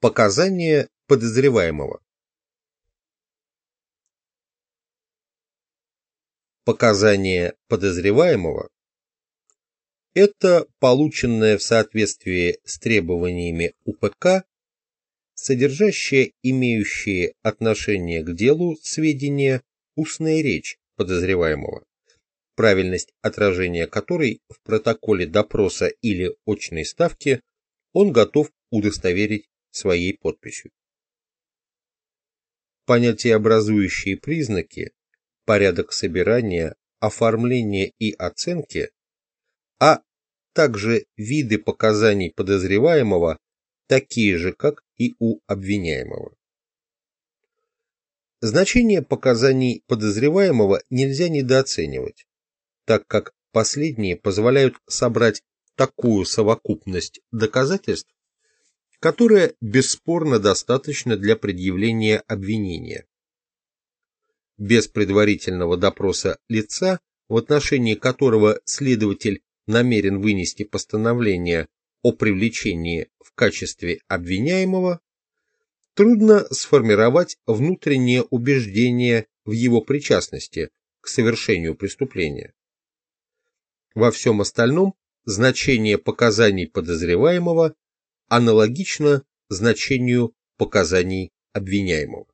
Показания подозреваемого. Показания подозреваемого – это полученное в соответствии с требованиями УПК, содержащее имеющие отношение к делу сведения устная речь подозреваемого, правильность отражения которой в протоколе допроса или очной ставки он готов удостоверить своей подписью. Понятие образующие признаки, порядок собирания, оформления и оценки, а также виды показаний подозреваемого такие же, как и у обвиняемого. Значение показаний подозреваемого нельзя недооценивать, так как последние позволяют собрать такую совокупность доказательств, которая бесспорно достаточна для предъявления обвинения. Без предварительного допроса лица, в отношении которого следователь намерен вынести постановление о привлечении в качестве обвиняемого, трудно сформировать внутреннее убеждение в его причастности к совершению преступления. Во всем остальном значение показаний подозреваемого аналогично значению показаний обвиняемого.